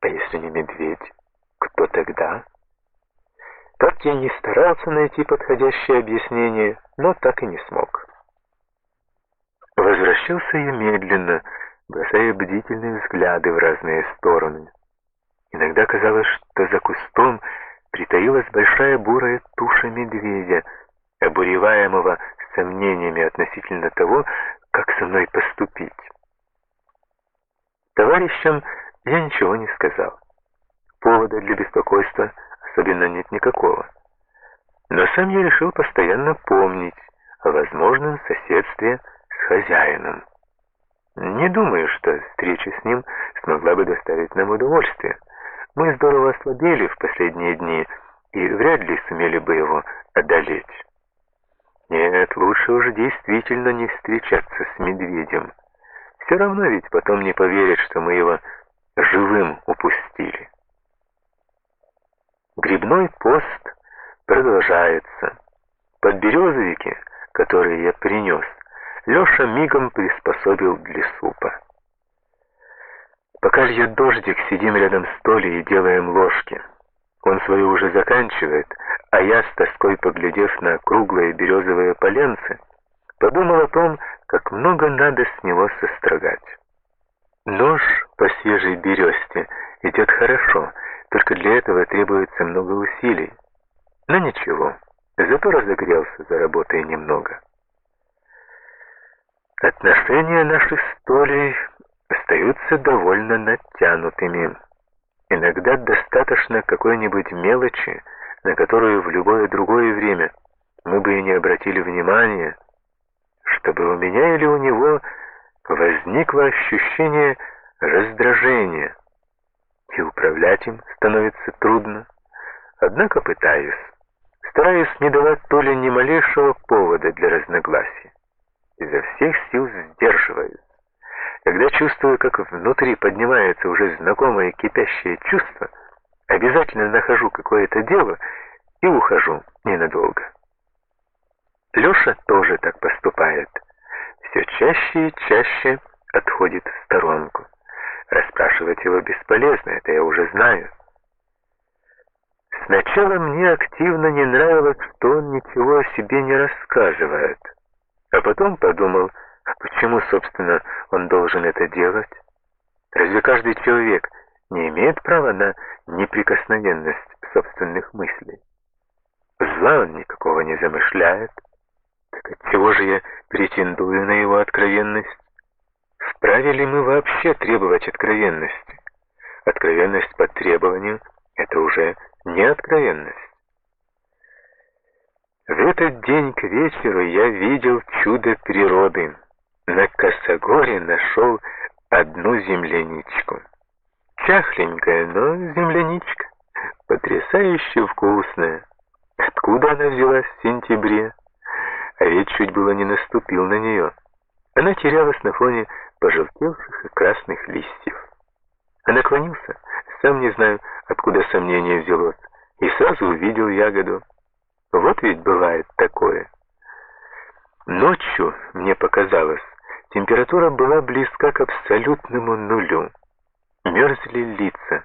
А если не медведь, кто тогда? Как я не старался найти подходящее объяснение, но так и не смог. Возвращался я медленно, бросая бдительные взгляды в разные стороны. Иногда казалось, что за кустом притаилась большая бурая туша медведя, обуреваемого сомнениями относительно того, как со мной поступить. Товарищам я ничего не сказал. Повода для беспокойства особенно нет никакого. Но сам я решил постоянно помнить о возможном соседстве с хозяином. Не думаю, что встреча с ним смогла бы доставить нам удовольствие. Мы здорово ослабели в последние дни и вряд ли сумели бы его одолеть. Нет, лучше уже действительно не встречаться с медведем. Все равно ведь потом не поверят, что мы его живым упустили. Грибной пост продолжается. Подберезовики, которые я принес, Леша мигом приспособил для супа. Пока льет дождик, сидим рядом с Толей и делаем ложки. Он свою уже заканчивает, а я, с тоской поглядев на круглые березовые поленцы, подумал о том, как много надо с него сострогать. Нож по свежей бересте идет хорошо, только для этого требуется много усилий. Но ничего, зато разогрелся за работой немного. Отношения наши с остаются довольно натянутыми. Иногда достаточно какой-нибудь мелочи, на которую в любое другое время мы бы и не обратили внимания, чтобы у меня или у него возникло ощущение раздражения, и управлять им становится трудно. Однако пытаюсь, стараюсь не давать то ли ни малейшего повода для разногласий. Изо всех сил сдерживаюсь. Когда чувствую, как внутри поднимается уже знакомое кипящее чувство, обязательно нахожу какое-то дело и ухожу ненадолго. Леша тоже так поступает. Все чаще и чаще отходит в сторонку. Расспрашивать его бесполезно, это я уже знаю. Сначала мне активно не нравилось, что он ничего о себе не рассказывает. А потом подумал, а почему, собственно, он должен это делать? Разве каждый человек не имеет права на неприкосновенность собственных мыслей? Зла он никакого не замышляет. Отчего же я претендую на его откровенность? Вправе ли мы вообще требовать откровенности? Откровенность по требованию — это уже не откровенность. В этот день к вечеру я видел чудо природы. На косогоре нашел одну земляничку. Чахленькая, но земляничка, потрясающе вкусная. Откуда она взялась в сентябре? А ведь чуть было не наступил на нее. Она терялась на фоне пожелтевших и красных листьев. А наклонился, сам не знаю, откуда сомнение взялось, и сразу увидел ягоду. Вот ведь бывает такое. Ночью, мне показалось, температура была близка к абсолютному нулю. Мерзли лица,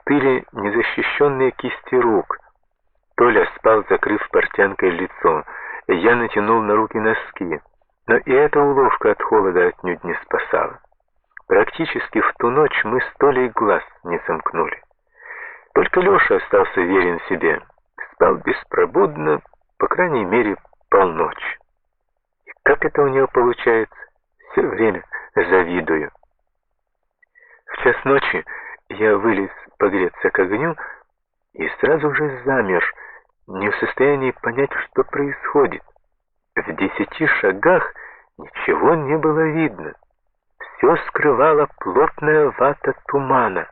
стыли незащищенные кисти рук. Толя спал, закрыв портянкой лицо, я натянул на руки носки. Но и эта уловка от холода отнюдь не спасала. Практически в ту ночь мы с Толей глаз не сомкнули. Только Леша остался верен себе, спал беспробудно, по крайней мере, полночь. И как это у него получается, все время завидую. В час ночи я вылез погреться к огню и сразу же замер, не в состоянии понять, что происходит. В десяти шагах ничего не было видно. Все скрывала плотная вата тумана.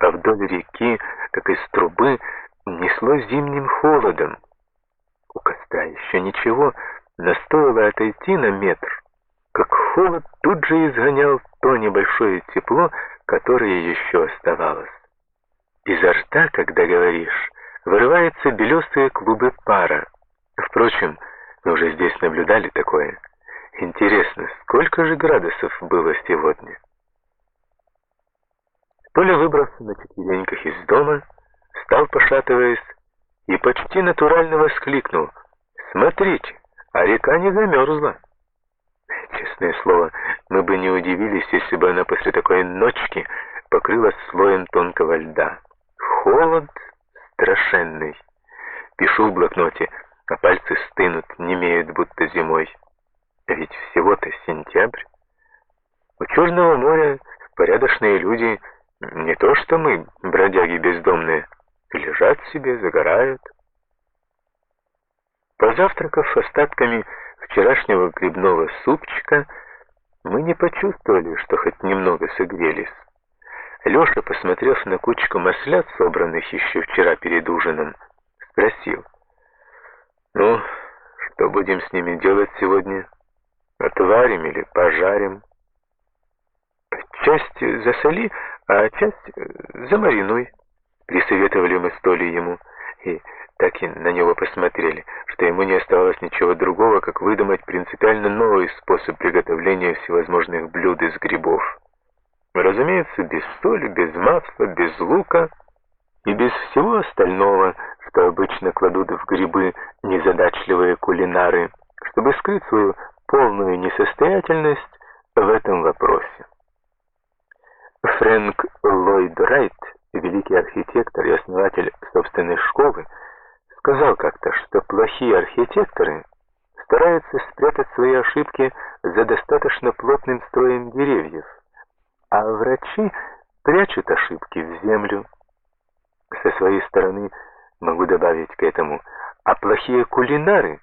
А вдоль реки, как из трубы, несло зимним холодом. У костра еще ничего, но стоило отойти на метр, как холод тут же изгонял то небольшое тепло, которое еще оставалось. Изо рта, когда говоришь, вырываются белесые клубы пара. Впрочем, мы уже здесь наблюдали такое. Интересно, сколько же градусов было сегодня? Толя выбрался на четвереньках из дома, стал, пошатываясь, и почти натурально воскликнул. «Смотрите, а река не замерзла!» Честное слово, мы бы не удивились, если бы она после такой ночки покрылась слоем тонкого льда. Холод страшенный. Пишу в блокноте, а пальцы стынут, не имеют будто зимой. Ведь всего-то сентябрь. У Черного моря порядочные люди не то что мы, бродяги бездомные, лежат себе, загорают. Позавтракав остатками вчерашнего грибного супчика, мы не почувствовали, что хоть немного согрелись. Леша, посмотрев на кучку маслят, собранных еще вчера перед ужином, спросил, «Ну, что будем с ними делать сегодня? Отварим или пожарим?» «Часть засоли, а часть замаринуй», — присоветовали мы столи ему, и так и на него посмотрели, что ему не оставалось ничего другого, как выдумать принципиально новый способ приготовления всевозможных блюд из грибов. Разумеется, без соли, без масла, без лука и без всего остального, что обычно кладут в грибы незадачливые кулинары, чтобы скрыть свою полную несостоятельность в этом вопросе. Фрэнк Ллойд Райт, великий архитектор и основатель собственной школы, сказал как-то, что плохие архитекторы стараются спрятать свои ошибки за достаточно плотным строем деревьев, а врачи прячут ошибки в землю. Со своей стороны могу добавить к этому, а плохие кулинары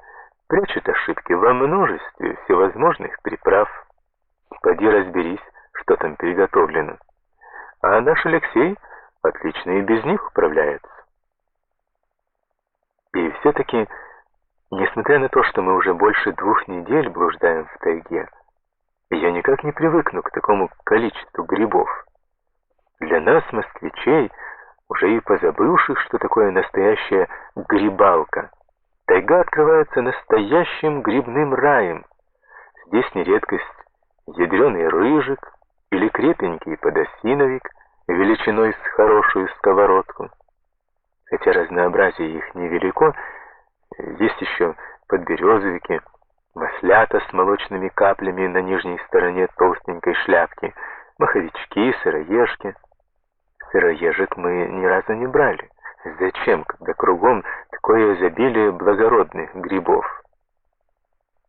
прячут ошибки во множестве всевозможных приправ. Поди разберись, что там приготовлено. А наш Алексей отлично и без них управляется. И все-таки, несмотря на то, что мы уже больше двух недель блуждаем в тайге, я никак не привыкну к такому количеству грибов. Для нас, москвичей, уже и позабывших, что такое настоящая грибалка, тайга открывается настоящим грибным раем. Здесь не редкость ядреный рыжик или крепенький подосиновик величиной с хорошую сковородку. Хотя разнообразие их невелико, есть еще подберезовики, маслята с молочными каплями на нижней стороне толстенькой шляпки, маховички, сыроежки. Сыроежек мы ни разу не брали. Зачем, когда кругом такое изобилие благородных грибов?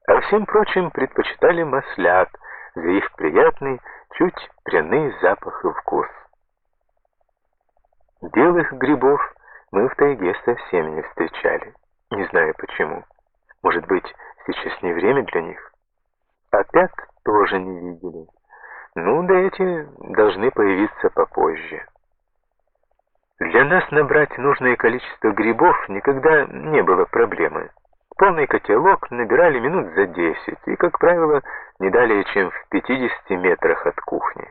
А всем прочим предпочитали маслят за их приятный, чуть пряный запах и вкус. Белых грибов мы в тайге совсем не встречали. Не знаю почему. Может быть, сейчас не время для них? Опять тоже не видели. Ну, да эти должны появиться попозже. Для нас набрать нужное количество грибов никогда не было проблемы. Полный котелок набирали минут за десять и, как правило, не далее, чем в 50 метрах от кухни.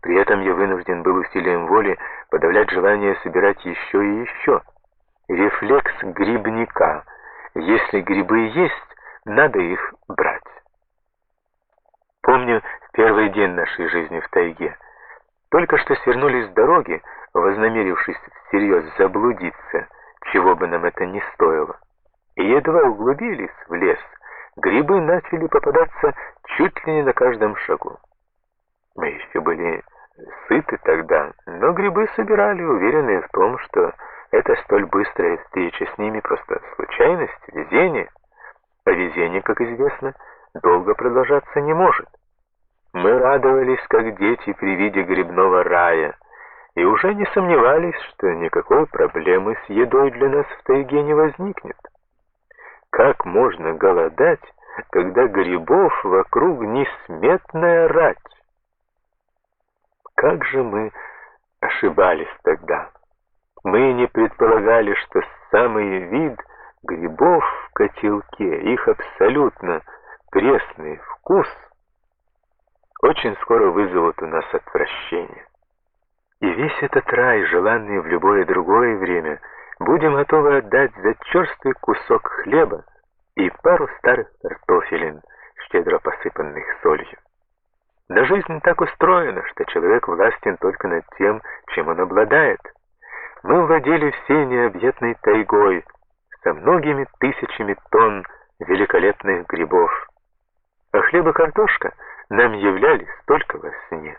При этом я вынужден был усилием воли подавлять желание собирать еще и еще. Рефлекс грибника. Если грибы есть, надо их брать. Помню первый день нашей жизни в тайге. Только что свернулись с дороги, вознамерившись всерьез заблудиться, чего бы нам это ни стоило. И едва углубились в лес, грибы начали попадаться чуть ли не на каждом шагу. Мы еще были сыты тогда, но грибы собирали, уверенные в том, что это столь быстрая встреча с ними просто случайность, везение. А везение, как известно, долго продолжаться не может. Мы радовались, как дети при виде грибного рая, и уже не сомневались, что никакой проблемы с едой для нас в тайге не возникнет. Как можно голодать, когда грибов вокруг несметная рать? Как же мы ошибались тогда? Мы не предполагали, что самый вид грибов в котелке, их абсолютно пресный вкус, очень скоро вызовут у нас отвращение. И весь этот рай, желанный в любое другое время, будем готовы отдать за черствый кусок хлеба и пару старых картофелин, щедро посыпанных солью. Да жизнь так устроена, что человек властен только над тем, чем он обладает. Мы владели всей необъятной тайгой, со многими тысячами тонн великолепных грибов. А хлеб и картошка нам являлись только во сне.